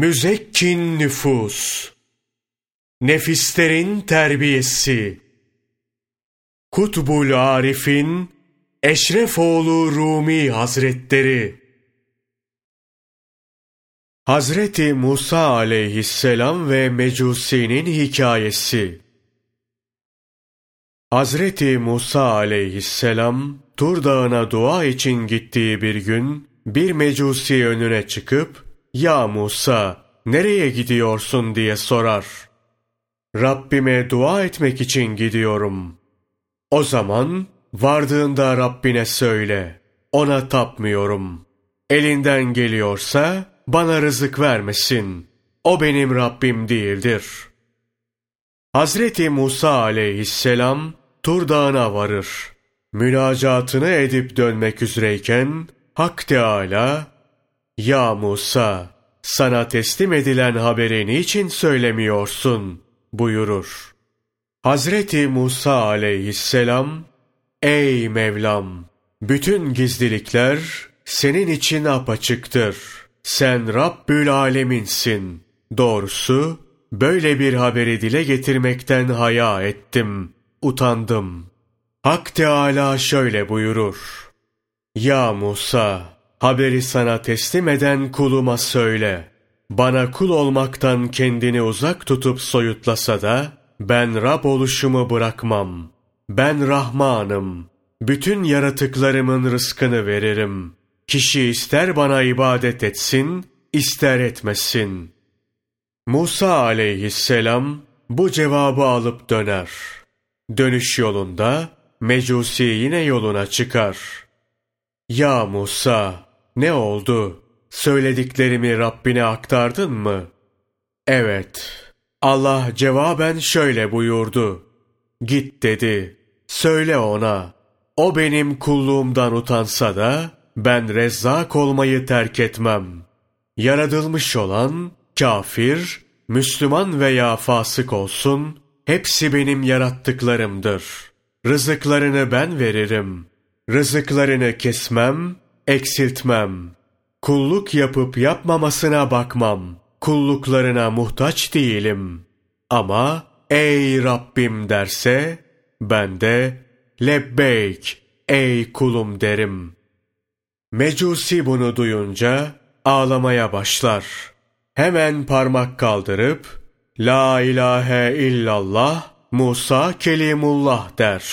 Müzekkin nüfus, nefislerin terbiyesi, Kutbul Arif'in Eşrefoğlu Rumi Hazretleri, Hazreti Musa aleyhisselam ve Mecusi'nin hikayesi. Hazreti Musa aleyhisselam Tur Dağı'na dua için gittiği bir gün bir mecusi önüne çıkıp ''Ya Musa, nereye gidiyorsun?'' diye sorar. ''Rabbime dua etmek için gidiyorum.'' O zaman vardığında Rabbine söyle, ona tapmıyorum. Elinden geliyorsa bana rızık vermesin. O benim Rabbim değildir. Hazreti Musa aleyhisselam Tur Dağı'na varır. Münacatını edip dönmek üzereyken Hak Teâlâ, ''Ya Musa, sana teslim edilen haberi niçin söylemiyorsun?'' buyurur. Hazreti Musa aleyhisselam, ''Ey Mevlam, bütün gizlilikler senin için apaçıktır. Sen Rabbül Aleminsin. Doğrusu böyle bir haberi dile getirmekten haya ettim, utandım.'' Hak Teâlâ şöyle buyurur. Ya Musa, haberi sana teslim eden kuluma söyle. Bana kul olmaktan kendini uzak tutup soyutlasa da, ben Rab oluşumu bırakmam. Ben Rahmanım. Bütün yaratıklarımın rızkını veririm. Kişi ister bana ibadet etsin, ister etmesin. Musa aleyhisselam bu cevabı alıp döner. Dönüş yolunda Mecusi yine yoluna çıkar.'' Ya Musa, ne oldu? Söylediklerimi Rabbine aktardın mı? Evet. Allah cevaben şöyle buyurdu. Git dedi. Söyle ona. O benim kulluğumdan utansa da ben rezzak olmayı terk etmem. Yaratılmış olan kafir, Müslüman veya fasık olsun, hepsi benim yarattıklarımdır. Rızıklarını ben veririm. Rızıklarını kesmem, eksiltmem. Kulluk yapıp yapmamasına bakmam. Kulluklarına muhtaç değilim. Ama ey Rabbim derse, ben de lebbeyk ey kulum derim. Mecusi bunu duyunca ağlamaya başlar. Hemen parmak kaldırıp, La ilahe illallah Musa kelimullah der.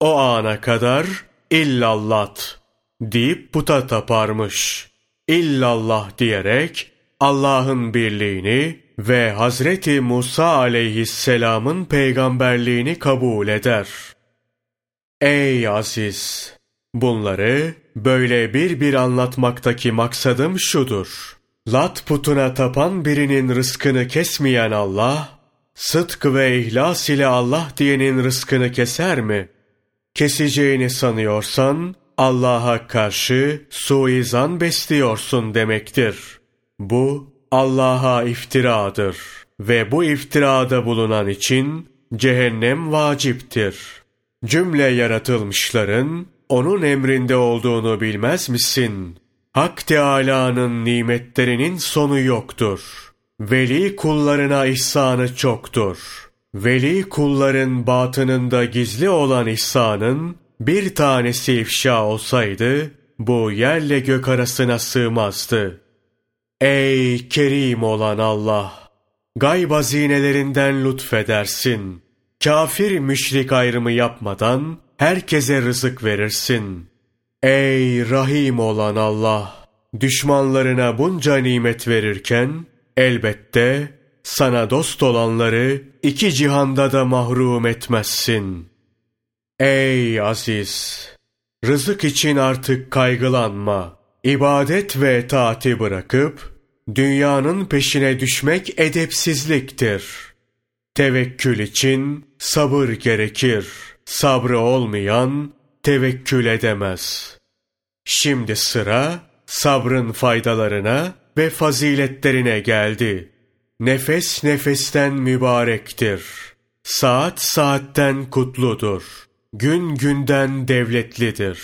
O ana kadar illallat deyip puta taparmış. İllallah diyerek Allah'ın birliğini ve Hazreti Musa aleyhisselamın peygamberliğini kabul eder. Ey aziz! Bunları böyle bir bir anlatmaktaki maksadım şudur. Lat putuna tapan birinin rızkını kesmeyen Allah, sıdk ve ihlas ile Allah diyenin rızkını keser mi?'' keseceğini sanıyorsan Allah'a karşı suizan besliyorsun demektir. Bu Allah'a iftiradır ve bu iftirada bulunan için cehennem vaciptir. Cümle yaratılmışların onun emrinde olduğunu bilmez misin? Hak Teâlâ'nın nimetlerinin sonu yoktur. Veli kullarına ihsanı çoktur.'' Veli kulların batınında gizli olan ihsanın bir tanesi ifşa olsaydı, bu yerle gök arasına sığmazdı. Ey kerim olan Allah! Gayb hazinelerinden lütfedersin. Kafir müşrik ayrımı yapmadan herkese rızık verirsin. Ey rahim olan Allah! Düşmanlarına bunca nimet verirken, elbette sana dost olanları iki cihanda da mahrum etmezsin. Ey aziz! Rızık için artık kaygılanma. İbadet ve taati bırakıp, dünyanın peşine düşmek edepsizliktir. Tevekkül için sabır gerekir. Sabrı olmayan tevekkül edemez. Şimdi sıra sabrın faydalarına ve faziletlerine geldi.'' Nefes nefesten mübarektir. Saat saatten kutludur. Gün günden devletlidir.